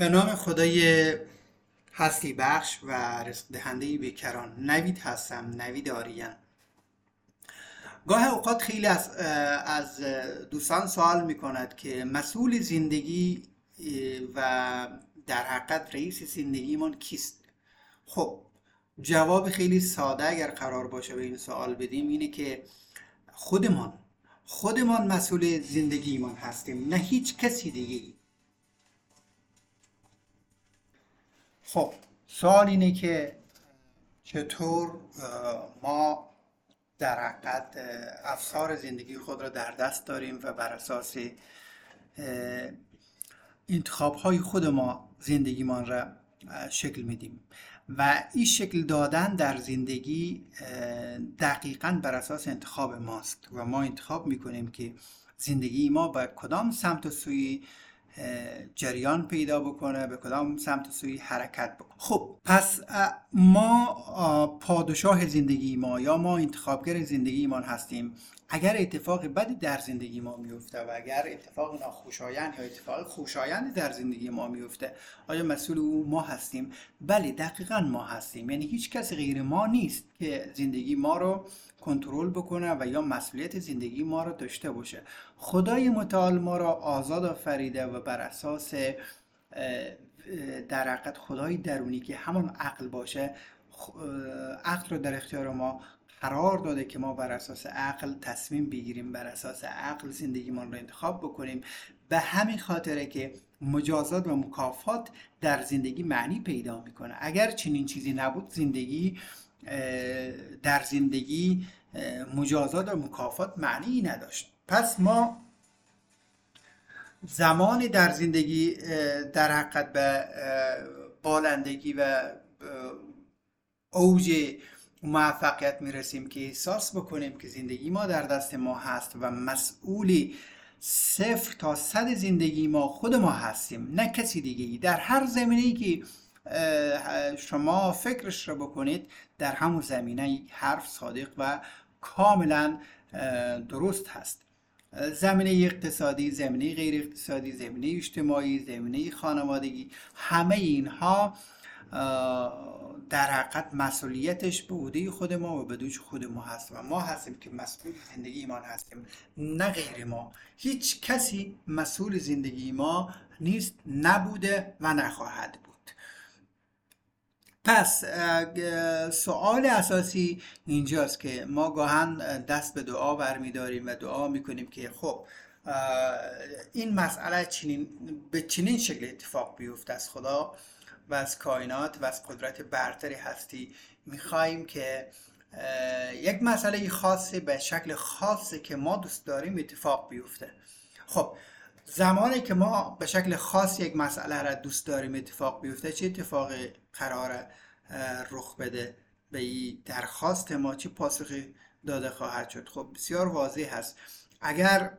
به نام خدای هستی بخش و رزق دهنده بیکران. نوید هستم نوید آریان. گاه اوقات خیلی از, از دوستان سوال می کند که مسئول زندگی و در حقیقت رئیس زندگیمان کیست؟ خب جواب خیلی ساده اگر قرار باشه به این سوال بدیم اینه که خودمان خودمان مسئول زندگیمان هستیم نه هیچ کسی دیگه خب سوال اینه که چطور ما در حقیقت افسار زندگی خود را در دست داریم و بر اساس انتخاب های خود ما زندگیمان را شکل میدیم. و این شکل دادن در زندگی دقیقا بر اساس انتخاب ماست و ما انتخاب می‌کنیم که زندگی ما به کدام سمت و سوی جریان پیدا بکنه به کدام سمت سوی حرکت بکنه. خب پس ما پادشاه زندگی ما یا ما انتخابگر زندگی ما هستیم. اگر اتفاق بدی در زندگی ما میفته و اگر اتفاق ناخوشایند یا اتفاق خوشایندی در زندگی ما میفته آیا مسئول او ما هستیم؟ بله دقیقا ما هستیم. یعنی هیچ کسی غیر ما نیست که زندگی ما رو کنترل بکنه و یا مسئولیت زندگی ما رو داشته باشه. خدای متعال ما را آزاد آفریده و بر اساس در حقیقت خدای درونی که همون عقل باشه عقل رو در اختیار ما قرار داده که ما بر اساس عقل تصمیم بگیریم بر اساس عقل زندگیمان رو انتخاب بکنیم. به همین خاطره که مجازات و مکافات در زندگی معنی پیدا می‌کنه. اگر چنین چیزی نبود زندگی در زندگی مجازات و مکافات معنی نداشت. پس ما زمانی در زندگی در حقیقت به بالندگی و اوج موفقیت می‌رسیم که احساس بکنیم که زندگی ما در دست ما هست و مسئولی صفر تا صد زندگی ما خود ما هستیم نه کسی دیگه در هر زمینه که شما فکرش رو بکنید در همون زمینه حرف صادق و کاملا درست هست. زمینه اقتصادی زمینه غیر اقتصادی زمینه اجتماعی زمینه خانوادگی همه اینها در حقیقت مسئولیتش به عهده خود ما و به دوش خود ما هست و ما هستیم که مسئول زندگی ما هستیم نه غیر ما. هیچ کسی مسئول زندگی ما نیست نبوده و نخواهد بود. پس سوال اساسی اینجاست که ما گاهن دست به دعا برمیداریم و دعا می‌کنیم که خب این مسئله چنین به چنین شکل اتفاق بیفته از خدا و از کائنات و از قدرت برتری هستی. میخواییم که یک مسئله خاصی به شکل خاصی که ما دوست داریم اتفاق بیفته. خب زمانی که ما به شکل خاص یک مسئله را دوست داریم اتفاق بیفته چه اتفاقی قرار رخ بده؟ به این درخواست ما چه پاسخی داده خواهد شد؟ خب بسیار واضح هست اگر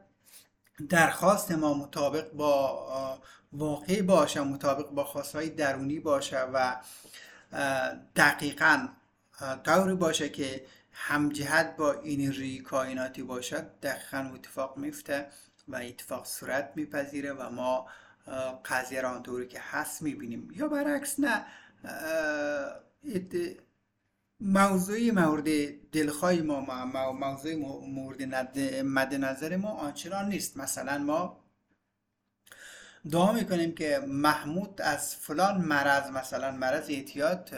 درخواست ما مطابق با واقع باشه مطابق با خواستهای درونی باشه و دقیقا طوری باشه که همجهت با انرژی کائناتی باشد دقیقا اتفاق میفته و اتفاق صورت میپذیره و ما قضیه را آنطوری که هست می‌بینیم. یا برعکس نه موضوعی مورد دلخواه ما موضوع مورد مد نظر ما آنچنان نیست. مثلا ما دعا می‌کنیم که محمود از فلان مرض مثلا مرض اعتیاد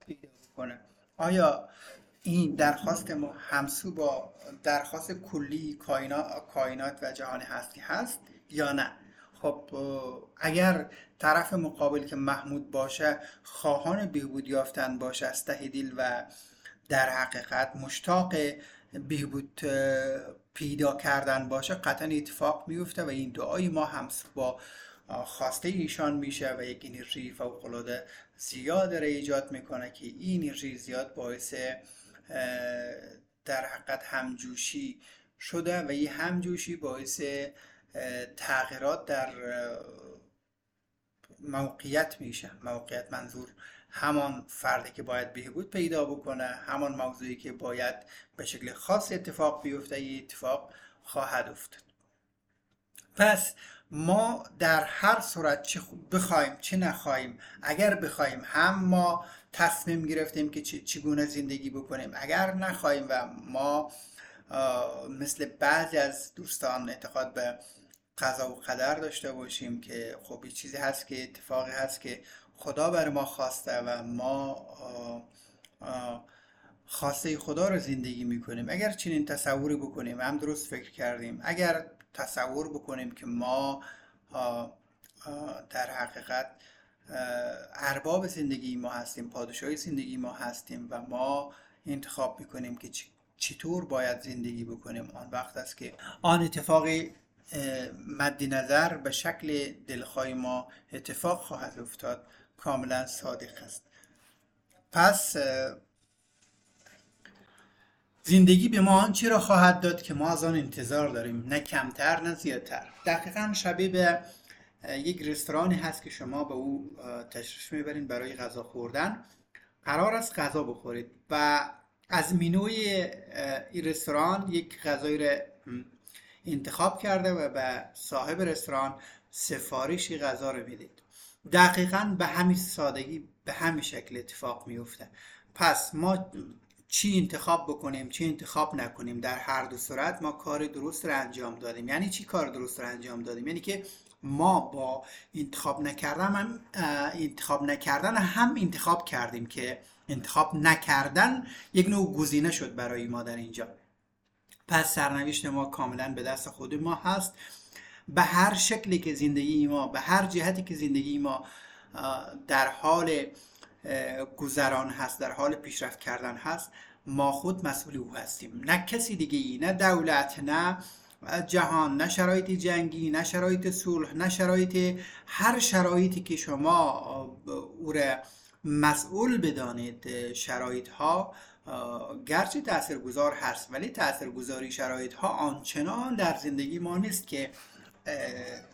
پیدا کنه آیا این درخواست ما همسو با درخواست کلی کائنات و جهان هستی هست یا نه؟ خب اگر طرف مقابل که محمود باشه خواهان بهبود یافتن باشه از ته دل و در حقیقت مشتاق بهبود پیدا کردن باشه قطعا اتفاق میفته و این دعای ما هم با خواسته ایشان میشه و یک انرژی فوق زیاد را ایجاد می‌کنه که این انرژی زیاد باعث در حقیقت همجوشی شده و این همجوشی باعث تغییرات در موقعیت میشه. موقعیت منظور همان فردی که باید بهبود پیدا بکنه همان موضوعی که باید به شکل خاص اتفاق بیفته ای اتفاق خواهد افتاد. پس ما در هر صورت چه بخوایم چه نخواهیم اگر بخوایم هم ما تصمیم گرفتیم که چگونه زندگی بکنیم. اگر نخواهیم و ما مثل بعضی از دوستان اعتقاد به قضا و قدر داشته باشیم که خب یه چیزی هست که اتفاقی هست که خدا بر ما خواسته و ما خواسته خدا رو زندگی می‌کنیم. اگر چنین تصوری بکنیم هم درست فکر کردیم. اگر تصور بکنیم که ما در حقیقت ارباب زندگی ما هستیم پادشاهی زندگی ما هستیم و ما انتخاب می‌کنیم که چطور باید زندگی بکنیم. آن وقت است که آن اتفاق مد نظر به شکل دلخواه ما اتفاق خواهد افتاد. کاملا صادق است. پس زندگی به ما آنچه را خواهد داد که ما از آن انتظار داریم نه کمتر نه زیادتر. دقیقا شبیه به یک رستورانی هست که شما به او تشریف می‌برین برای غذا خوردن. قرار است غذا بخورید و از مینوی این رستوران یک غذایی را انتخاب کرده و به صاحب رستوران سفارشی غذا رو می‌دید دقیقا به همین سادگی به همین شکل اتفاق میفته پس ما چی انتخاب بکنیم چی انتخاب نکنیم در هر دو صورت ما کار درست رو انجام دادیم. یعنی چی کار درست رو انجام دادیم؟ یعنی که ما با انتخاب نکردن هم انتخاب نکردن هم انتخاب کردیم که انتخاب نکردن یک نوع گزینه شد برای ما در اینجا. پس سرنوشت ما کاملا به دست خود ما هست. به هر شکلی که زندگی ما به هر جهتی که زندگی ما در حال گذران هست در حال پیشرفت کردن هست ما خود مسئول او هستیم. نه کسی دیگه ای نه دولت نه جهان نه شرایط جنگی نه شرایط صلح نه شرایط هر شرایطی که شما او را مسئول بدانید شرایط ها گرچه تاثیرگذار هست ولی تاثیرگذاری شرایط ها آنچنان در زندگی ما نیست که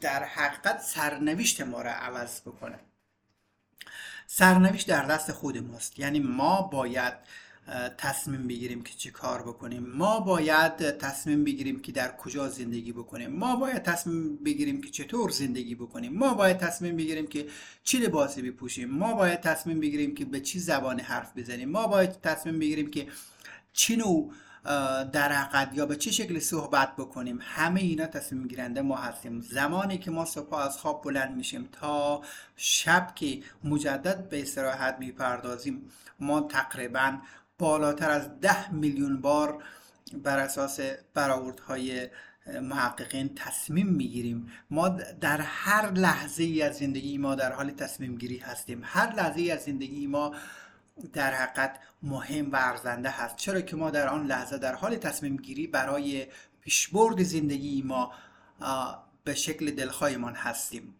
در حقیقت سرنوشت ما را عوض بکنه. سرنوشت در دست خود ماست. یعنی ما باید تصمیم بگیریم که چی کار بکنیم. ما باید تصمیم بگیریم که در کجا زندگی بکنیم. ما باید تصمیم بگیریم که چطور زندگی بکنیم. ما باید تصمیم بگیریم که چی لباسی بپوشیم. ما باید تصمیم بگیریم که به چی زبانی حرف بزنیم. ما باید تصمیم بگیریم که چی نوع در عقد یا به چه شکل صحبت بکنیم همه اینا تصمیم گیرنده ما هستیم. زمانی که ما صبح از خواب بلند میشیم تا شب که مجدد به استراحت می‌پردازیم ما تقریبا بالاتر از ده میلیون بار بر اساس برآوردهای محققین تصمیم می‌گیریم. ما در هر لحظه ای از زندگی ما در حال تصمیم گیری هستیم. هر لحظه ای از زندگی ما در حقیقت مهم و ارزنده هست. چرا که ما در آن لحظه در حال تصمیم گیری برای پیشبرد زندگی ما به شکل دلخواهمان هستیم.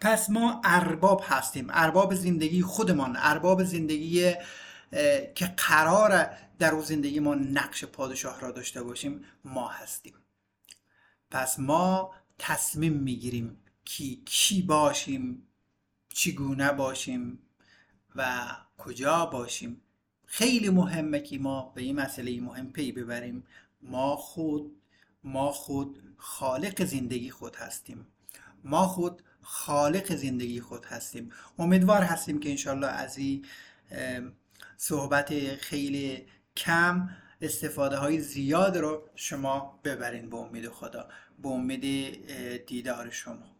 پس ما ارباب هستیم. ارباب زندگی خودمان. ارباب زندگی که قرار در زندگی ما نقش پادشاه را داشته باشیم ما هستیم. پس ما تصمیم می‌گیریم کی کی باشیم چگونه باشیم. و کجا باشیم؟ خیلی مهمه که ما به این مسئله مهم پی ببریم. ما خود ما خود خالق زندگی خود هستیم. ما خود خالق زندگی خود هستیم. امیدوار هستیم که انشالله از این صحبت خیلی کم استفاده های زیاد رو شما ببرین به امید خدا. به امید دیدار شما.